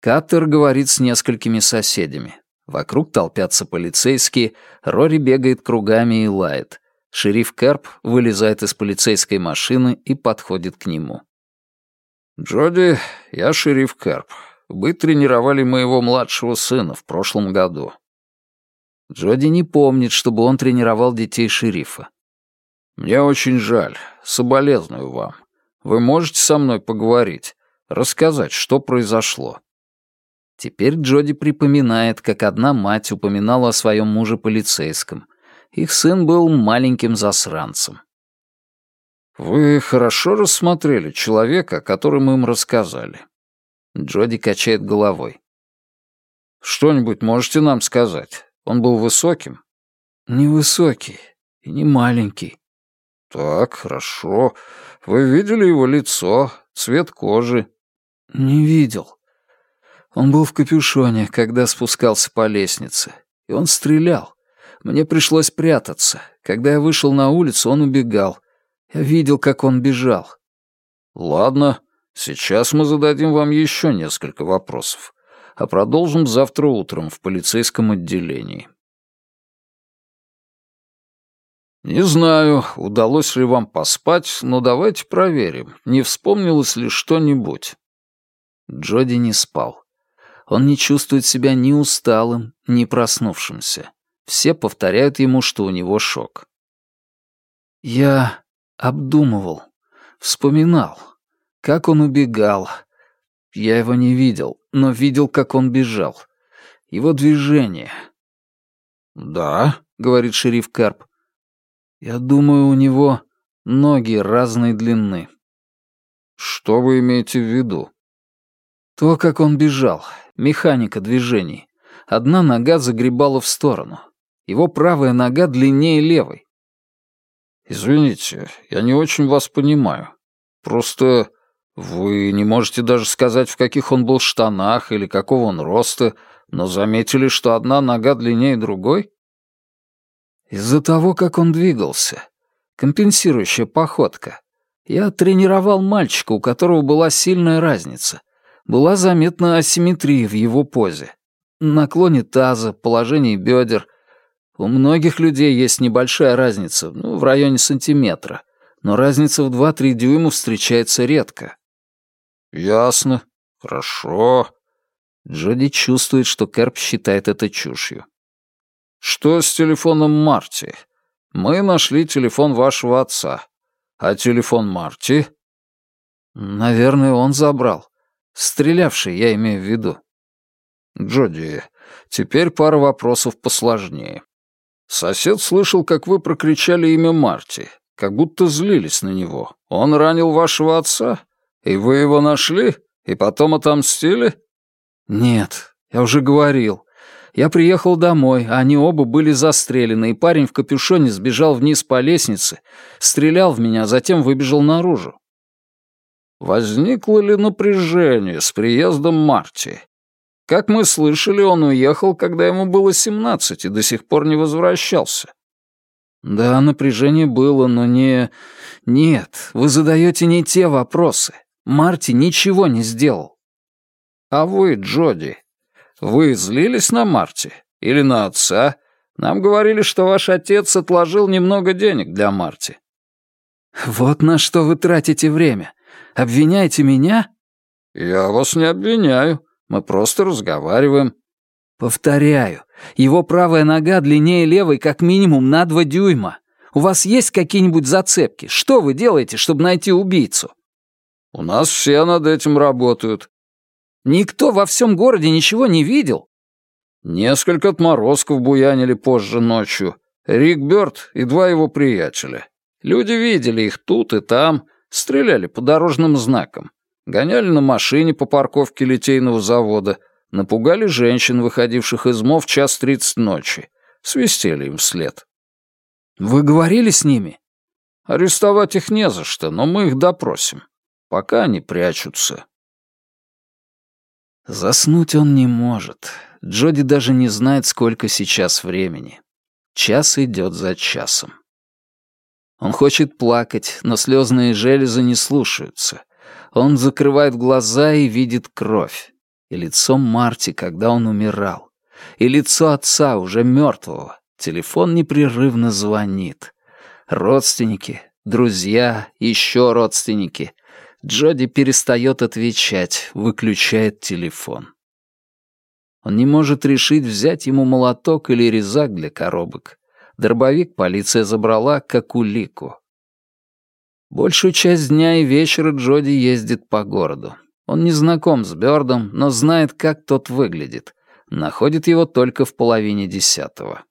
Каттер говорит с несколькими соседями. Вокруг толпятся полицейские, Рори бегает кругами и лает. Шериф Кэрп вылезает из полицейской машины и подходит к нему. «Джоди, я шериф Кэрп. Вы тренировали моего младшего сына в прошлом году». Джоди не помнит, чтобы он тренировал детей шерифа. «Мне очень жаль. Соболезную вам. Вы можете со мной поговорить, рассказать, что произошло?» Теперь Джоди припоминает, как одна мать упоминала о своем муже полицейском. Их сын был маленьким засранцем. «Вы хорошо рассмотрели человека, о котором им рассказали?» Джоди качает головой. «Что-нибудь можете нам сказать? Он был высоким?» «Невысокий и не маленький». «Так, хорошо. Вы видели его лицо, цвет кожи?» «Не видел. Он был в капюшоне, когда спускался по лестнице, и он стрелял. Мне пришлось прятаться. Когда я вышел на улицу, он убегал. Я видел, как он бежал. Ладно, сейчас мы зададим вам еще несколько вопросов, а продолжим завтра утром в полицейском отделении. Не знаю, удалось ли вам поспать, но давайте проверим, не вспомнилось ли что-нибудь. Джоди не спал. Он не чувствует себя ни усталым, ни проснувшимся. Все повторяют ему, что у него шок. Я Обдумывал, вспоминал, как он убегал. Я его не видел, но видел, как он бежал. Его движение. «Да», — говорит шериф Карп. «Я думаю, у него ноги разной длины». «Что вы имеете в виду?» «То, как он бежал, механика движений. Одна нога загребала в сторону. Его правая нога длиннее левой. «Извините, я не очень вас понимаю. Просто вы не можете даже сказать, в каких он был штанах или какого он роста, но заметили, что одна нога длиннее другой?» «Из-за того, как он двигался. Компенсирующая походка. Я тренировал мальчика, у которого была сильная разница. Была заметна асимметрия в его позе. Наклоне таза, положении бедер — у многих людей есть небольшая разница, ну, в районе сантиметра, но разница в 2-3 дюйма встречается редко. Ясно. Хорошо. Джоди чувствует, что Кэрп считает это чушью. Что с телефоном Марти? Мы нашли телефон вашего отца. А телефон Марти? Наверное, он забрал. Стрелявший, я имею в виду. Джоди, теперь пара вопросов посложнее. Сосед слышал, как вы прокричали имя Марти, как будто злились на него. Он ранил вашего отца? «И вы его нашли? И потом отомстили?» «Нет, я уже говорил. Я приехал домой, а они оба были застрелены, и парень в капюшоне сбежал вниз по лестнице, стрелял в меня, затем выбежал наружу. Возникло ли напряжение с приездом Марти? Как мы слышали, он уехал, когда ему было семнадцать, и до сих пор не возвращался. Да, напряжение было, но не... Нет, вы задаете не те вопросы. Марти ничего не сделал. А вы, Джоди, вы злились на Марти? Или на отца? Нам говорили, что ваш отец отложил немного денег для Марти. Вот на что вы тратите время. Обвиняете меня? Я вас не обвиняю. Мы просто разговариваем. Повторяю, его правая нога длиннее левой как минимум на два дюйма. У вас есть какие-нибудь зацепки? Что вы делаете, чтобы найти убийцу? У нас все над этим работают. Никто во всем городе ничего не видел. Несколько отморозков буянили позже ночью. Рик Бёрд и два его приятеля. Люди видели их тут и там, стреляли по дорожным знакам, гоняли на машине по парковке литейного завода, напугали женщин, выходивших из МОВ час тридцать ночи, свистели им вслед. «Вы говорили с ними?» «Арестовать их не за что, но мы их допросим. Пока они прячутся». Заснуть он не может. Джоди даже не знает, сколько сейчас времени. Час идет за часом. Он хочет плакать, но слезные железы не слушаются. Он закрывает глаза и видит кровь. И лицо Марти, когда он умирал. И лицо отца, уже мертвого. Телефон непрерывно звонит. Родственники, друзья, еще родственники. Джоди перестает отвечать, выключает телефон. Он не может решить, взять ему молоток или резак для коробок. Дробовик полиция забрала, как улику. Большую часть дня и вечера Джоди ездит по городу. Он не знаком с Бёрдом, но знает, как тот выглядит. Находит его только в половине десятого.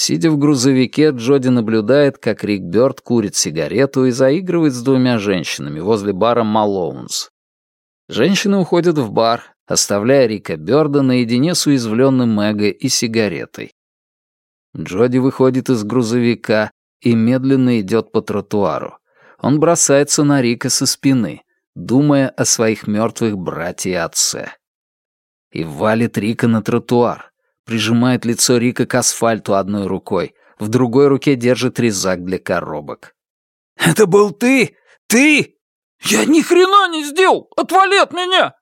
Сидя в грузовике, Джоди наблюдает, как Рик Бёрд курит сигарету и заигрывает с двумя женщинами возле бара Малоунс. Женщины уходят в бар, оставляя Рика Бёрда наедине с уязвленным Мэго и сигаретой. Джоди выходит из грузовика и медленно идет по тротуару. Он бросается на Рика со спины, думая о своих мертвых братьях и отце. И валит Рика на тротуар прижимает лицо Рика к асфальту одной рукой, в другой руке держит резак для коробок. «Это был ты? Ты? Я ни хрена не сделал! Отвали от меня!»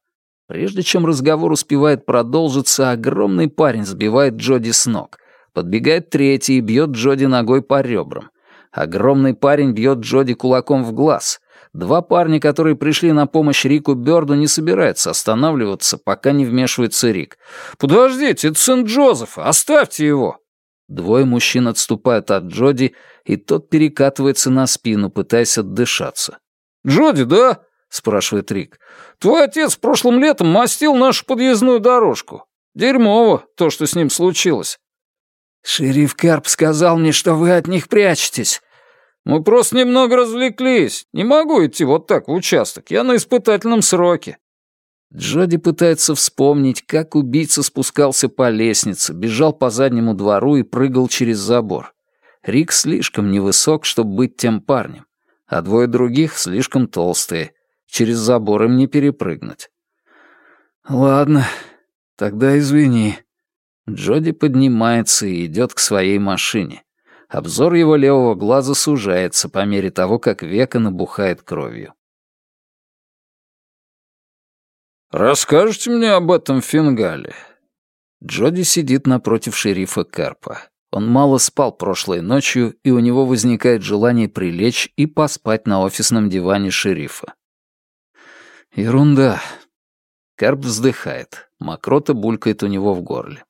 Прежде чем разговор успевает продолжиться, огромный парень сбивает Джоди с ног. Подбегает третий и бьет Джоди ногой по ребрам. Огромный парень бьет Джоди кулаком в глаз. Два парня, которые пришли на помощь Рику Бёрду, не собираются останавливаться, пока не вмешивается Рик. «Подождите, это сын Джозефа, оставьте его!» Двое мужчин отступают от Джоди, и тот перекатывается на спину, пытаясь отдышаться. «Джоди, да?» — спрашивает Рик. «Твой отец прошлым летом мастил нашу подъездную дорожку. Дерьмово, то, что с ним случилось». «Шериф Карп сказал мне, что вы от них прячетесь. Мы просто немного развлеклись. Не могу идти вот так в участок. Я на испытательном сроке». Джоди пытается вспомнить, как убийца спускался по лестнице, бежал по заднему двору и прыгал через забор. Рик слишком невысок, чтобы быть тем парнем, а двое других слишком толстые. Через забор им не перепрыгнуть. «Ладно, тогда извини». Джоди поднимается и идет к своей машине. Обзор его левого глаза сужается по мере того, как века набухает кровью. «Расскажете мне об этом фингале?» Джоди сидит напротив шерифа Карпа. Он мало спал прошлой ночью, и у него возникает желание прилечь и поспать на офисном диване шерифа. Ерунда. Карп вздыхает. Мокрота булькает у него в горле.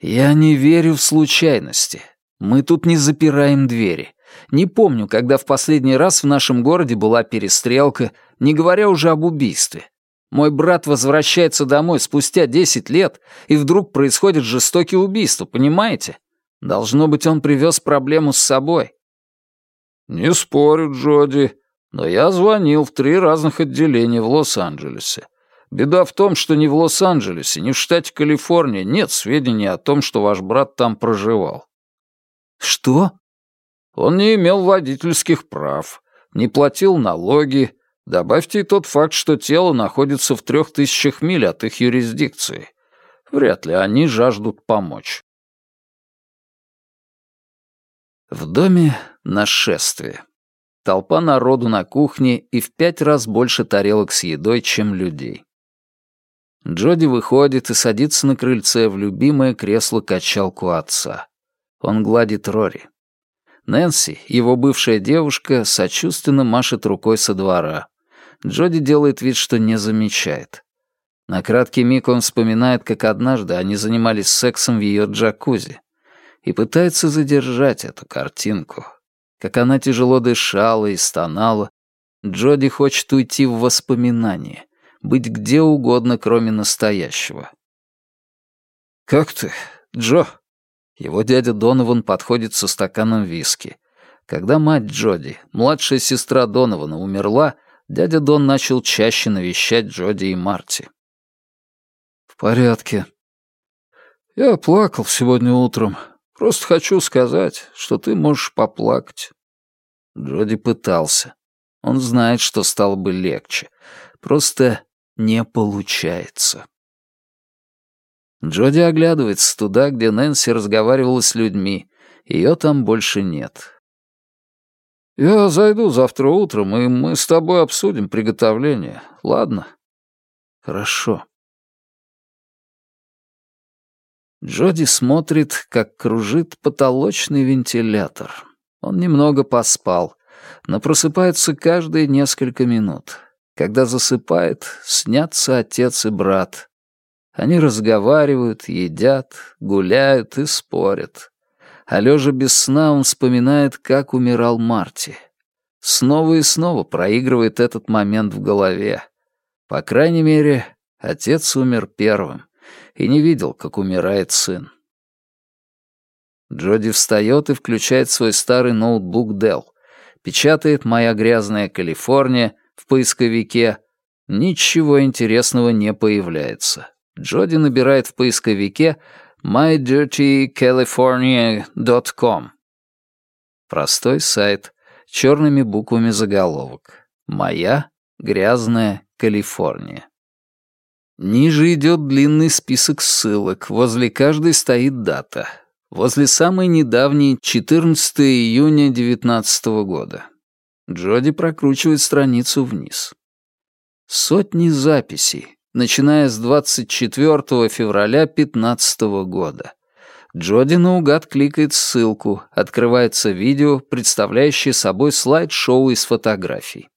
Я не верю в случайности. Мы тут не запираем двери. Не помню, когда в последний раз в нашем городе была перестрелка, не говоря уже об убийстве. Мой брат возвращается домой спустя десять лет, и вдруг происходит жестокие убийства, понимаете? Должно быть, он привез проблему с собой. «Не спорю, Джоди, Но я звонил в три разных отделения в Лос-Анджелесе. Беда в том, что ни в Лос-Анджелесе, ни в штате Калифорния нет сведений о том, что ваш брат там проживал. Что? Он не имел водительских прав, не платил налоги. Добавьте и тот факт, что тело находится в трех тысячах миль от их юрисдикции. Вряд ли они жаждут помочь. В доме нашествие. Толпа народу на кухне и в пять раз больше тарелок с едой, чем людей. Джоди выходит и садится на крыльце в любимое кресло-качалку отца. Он гладит Рори. Нэнси, его бывшая девушка, сочувственно машет рукой со двора. Джоди делает вид, что не замечает. На краткий миг он вспоминает, как однажды они занимались сексом в ее джакузи и пытается задержать эту картинку, как она тяжело дышала и стонала, Джоди хочет уйти в воспоминания, быть где угодно, кроме настоящего. «Как ты, Джо?» Его дядя Донован подходит со стаканом виски. Когда мать Джоди, младшая сестра Донована, умерла, дядя Дон начал чаще навещать Джоди и Марти. «В порядке. Я плакал сегодня утром. Просто хочу сказать, что ты можешь поплакать». Джоди пытался. Он знает, что стало бы легче. Просто не получается. Джоди оглядывается туда, где Нэнси разговаривала с людьми. Ее там больше нет. «Я зайду завтра утром, и мы с тобой обсудим приготовление, ладно?» «Хорошо». Джоди смотрит, как кружит потолочный вентилятор. Он немного поспал, но просыпается каждые несколько минут. Когда засыпает, снятся отец и брат. Они разговаривают, едят, гуляют и спорят. А лежа без сна он вспоминает, как умирал Марти. Снова и снова проигрывает этот момент в голове. По крайней мере, отец умер первым и не видел, как умирает сын. Джоди встает и включает свой старый ноутбук Dell. Печатает «Моя грязная Калифорния» в поисковике. Ничего интересного не появляется. Джоди набирает в поисковике mydirtycalifornia.com. Простой сайт, черными буквами заголовок. «Моя грязная Калифорния». Ниже идет длинный список ссылок, возле каждой стоит дата. Возле самой недавней 14 июня 19 года. Джоди прокручивает страницу вниз. Сотни записей, начиная с 24 февраля 15 года. Джоди наугад кликает ссылку, открывается видео, представляющее собой слайд-шоу из фотографий.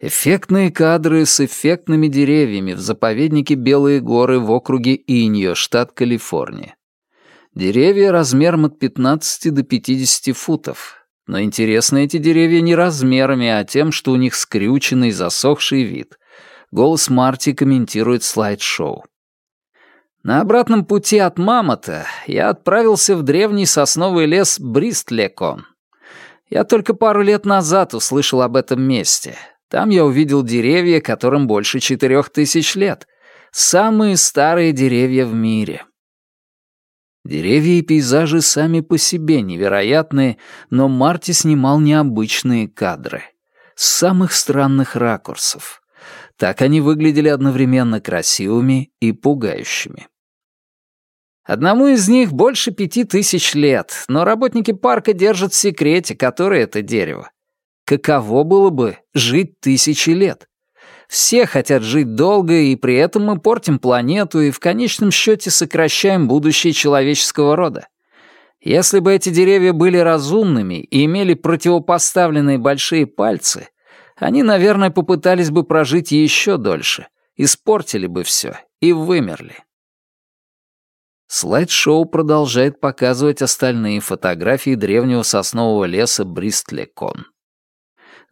Эффектные кадры с эффектными деревьями в заповеднике Белые горы в округе Иньо, штат Калифорния. Деревья размером от 15 до 50 футов. Но интересны эти деревья не размерами, а тем, что у них скрюченный, засохший вид. Голос Марти комментирует слайд-шоу. На обратном пути от Мамота я отправился в древний сосновый лес Бристлекон. Я только пару лет назад услышал об этом месте. Там я увидел деревья, которым больше четырех тысяч лет. Самые старые деревья в мире. Деревья и пейзажи сами по себе невероятные, но Марти снимал необычные кадры. С самых странных ракурсов. Так они выглядели одновременно красивыми и пугающими. Одному из них больше пяти тысяч лет, но работники парка держат в секрете, которое это дерево. Каково было бы жить тысячи лет? Все хотят жить долго, и при этом мы портим планету и в конечном счете сокращаем будущее человеческого рода. Если бы эти деревья были разумными и имели противопоставленные большие пальцы, они, наверное, попытались бы прожить еще дольше, испортили бы все и вымерли. Слайд-шоу продолжает показывать остальные фотографии древнего соснового леса Бристлекон.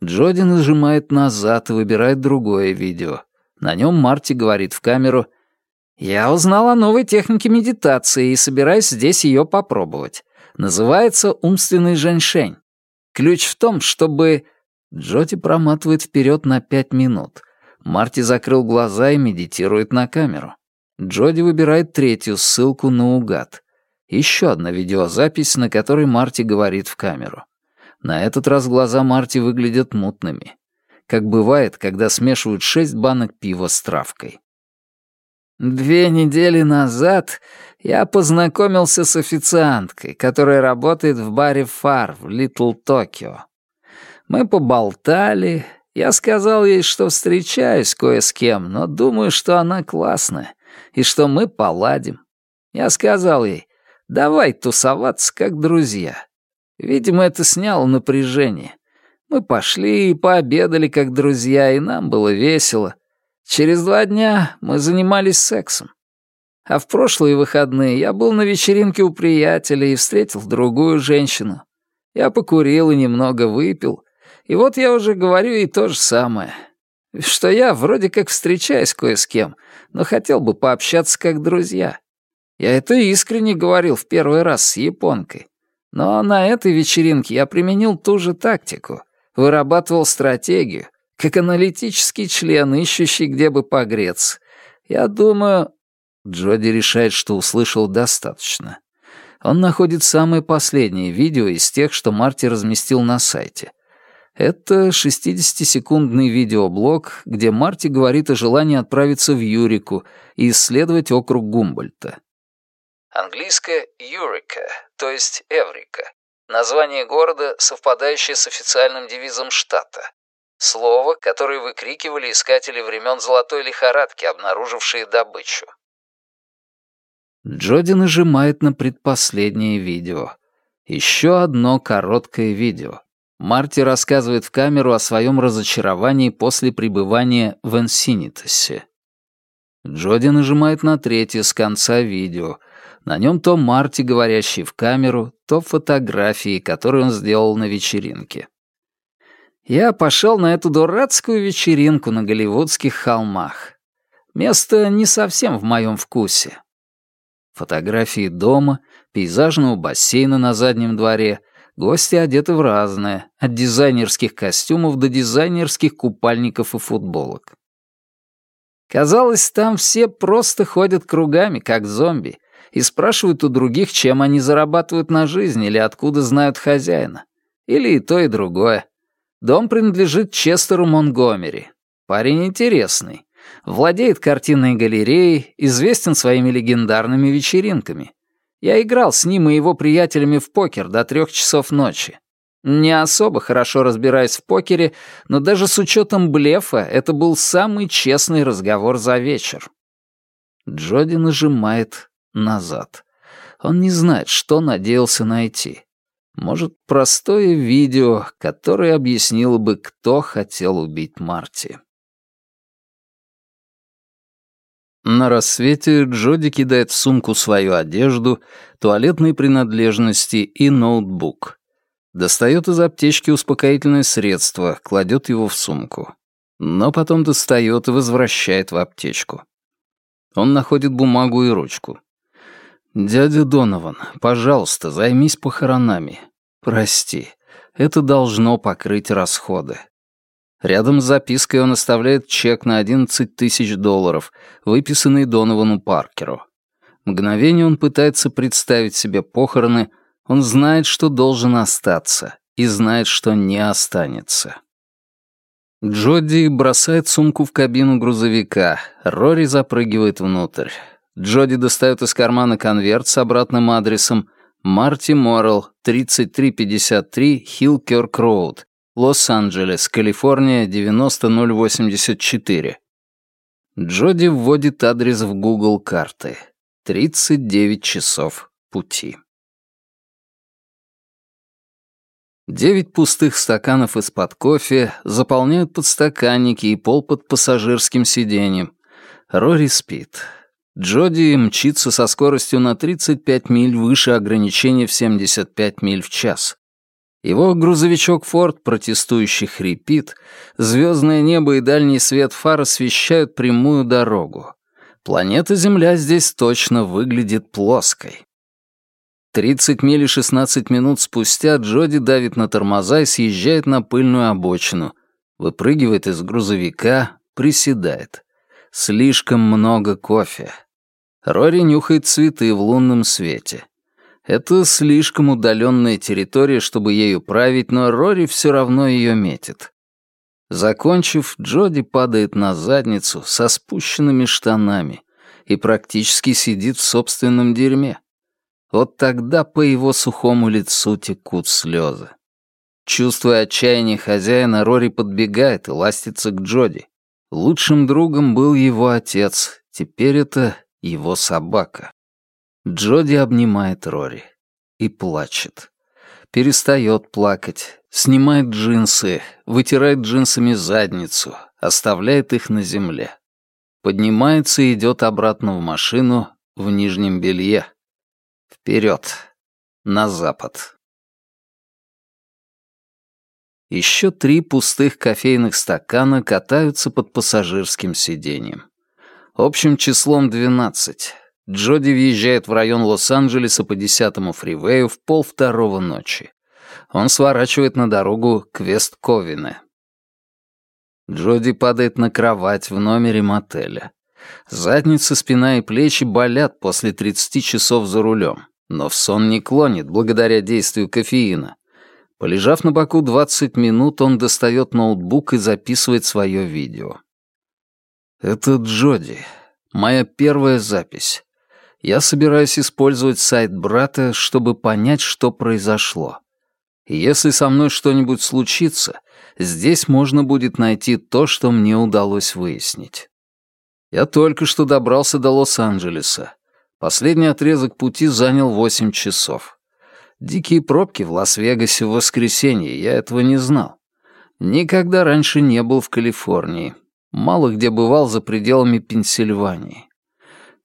Джоди нажимает назад и выбирает другое видео. На нем Марти говорит в камеру «Я узнал о новой технике медитации и собираюсь здесь ее попробовать. Называется умственный женьшень. Ключ в том, чтобы...» Джоди проматывает вперед на пять минут. Марти закрыл глаза и медитирует на камеру. Джоди выбирает третью ссылку наугад. Еще одна видеозапись, на которой Марти говорит в камеру. На этот раз глаза Марти выглядят мутными. Как бывает, когда смешивают шесть банок пива с травкой. Две недели назад я познакомился с официанткой, которая работает в баре «Фар» в Литл Токио. Мы поболтали, я сказал ей, что встречаюсь кое с кем, но думаю, что она классная, и что мы поладим. Я сказал ей, давай тусоваться как друзья. Видимо, это сняло напряжение. Мы пошли и пообедали как друзья, и нам было весело. Через два дня мы занимались сексом. А в прошлые выходные я был на вечеринке у приятеля и встретил другую женщину. Я покурил и немного выпил. И вот я уже говорю ей то же самое. Что я вроде как встречаюсь кое с кем, но хотел бы пообщаться как друзья. Я это искренне говорил в первый раз с японкой. Но на этой вечеринке я применил ту же тактику. Вырабатывал стратегию, как аналитический член, ищущий, где бы погреться. Я думаю, Джоди решает, что услышал достаточно. Он находит самое последнее видео из тех, что Марти разместил на сайте. Это 60-секундный видеоблог, где Марти говорит о желании отправиться в Юрику и исследовать округ Гумбольта. Английское «Юрика», то есть «Эврика». Название города, совпадающее с официальным девизом штата. Слово, которое выкрикивали искатели времен золотой лихорадки, обнаружившие добычу. Джоди нажимает на предпоследнее видео. Еще одно короткое видео. Марти рассказывает в камеру о своем разочаровании после пребывания в Энсинитосе. Джоди нажимает на третье с конца видео. На нем то Марти, говорящий в камеру, то фотографии, которые он сделал на вечеринке. Я пошел на эту дурацкую вечеринку на Голливудских холмах. Место не совсем в моем вкусе. Фотографии дома, пейзажного бассейна на заднем дворе, гости одеты в разное, от дизайнерских костюмов до дизайнерских купальников и футболок. Казалось, там все просто ходят кругами, как зомби, и спрашивают у других, чем они зарабатывают на жизнь или откуда знают хозяина. Или и то, и другое. Дом принадлежит Честеру Монгомери. Парень интересный. Владеет картинной галереей, известен своими легендарными вечеринками. Я играл с ним и его приятелями в покер до трех часов ночи. Не особо хорошо разбираюсь в покере, но даже с учетом блефа это был самый честный разговор за вечер. Джоди нажимает назад. Он не знает, что надеялся найти. Может, простое видео, которое объяснило бы, кто хотел убить Марти. На рассвете Джоди кидает в сумку свою одежду, туалетные принадлежности и ноутбук. Достает из аптечки успокоительное средство, кладет его в сумку. Но потом достает и возвращает в аптечку. Он находит бумагу и ручку. «Дядя Донован, пожалуйста, займись похоронами. Прости, это должно покрыть расходы. Рядом с запиской он оставляет чек на 11 тысяч долларов, выписанный Доновану Паркеру. Мгновение он пытается представить себе похороны, он знает, что должен остаться, и знает, что не останется. Джоди бросает сумку в кабину грузовика, Рори запрыгивает внутрь. Джоди достает из кармана конверт с обратным адресом Марти Моррелл, 3353 Хилкерк Роуд, Лос-Анджелес, Калифорния, 90084. Джоди вводит адрес в Google карты. 39 часов пути. Девять пустых стаканов из-под кофе заполняют подстаканники и пол под пассажирским сиденьем. Рори спит. Джоди мчится со скоростью на 35 миль выше ограничения в 75 миль в час. Его грузовичок «Форд» протестующий хрипит, звездное небо и дальний свет фар освещают прямую дорогу. Планета Земля здесь точно выглядит плоской. 30 миль и 16 минут спустя Джоди давит на тормоза и съезжает на пыльную обочину, выпрыгивает из грузовика, приседает. Слишком много кофе. Рори нюхает цветы в лунном свете. Это слишком удаленная территория, чтобы ею править, но Рори все равно ее метит. Закончив, Джоди падает на задницу со спущенными штанами и практически сидит в собственном дерьме. Вот тогда по его сухому лицу текут слезы. Чувствуя отчаяние хозяина, Рори подбегает и ластится к Джоди. Лучшим другом был его отец, теперь это его собака. Джоди обнимает Рори и плачет. Перестает плакать, снимает джинсы, вытирает джинсами задницу, оставляет их на земле. Поднимается и идет обратно в машину в нижнем белье. Вперед. На запад. Еще три пустых кофейных стакана катаются под пассажирским сиденьем. Общим числом двенадцать. Джоди въезжает в район Лос-Анджелеса по десятому фривею в полвторого ночи. Он сворачивает на дорогу к Вест-Ковине. Джоди падает на кровать в номере мотеля. Задница, спина и плечи болят после 30 часов за рулем, но в сон не клонит благодаря действию кофеина. Полежав на боку 20 минут, он достает ноутбук и записывает свое видео. Это Джоди. Моя первая запись. Я собираюсь использовать сайт брата, чтобы понять, что произошло. И если со мной что-нибудь случится, здесь можно будет найти то, что мне удалось выяснить. Я только что добрался до Лос-Анджелеса. Последний отрезок пути занял 8 часов. Дикие пробки в Лас-Вегасе в воскресенье, я этого не знал. Никогда раньше не был в Калифорнии. Мало где бывал за пределами Пенсильвании.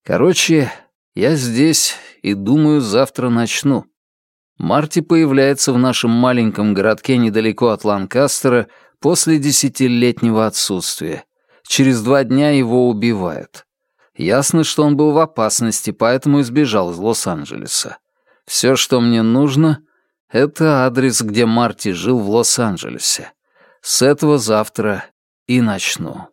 Короче, я здесь и думаю, завтра начну. Марти появляется в нашем маленьком городке недалеко от Ланкастера после десятилетнего отсутствия Через два дня его убивают. Ясно, что он был в опасности, поэтому избежал из Лос-Анджелеса. Все, что мне нужно, это адрес, где Марти жил в Лос-Анджелесе. С этого завтра и начну.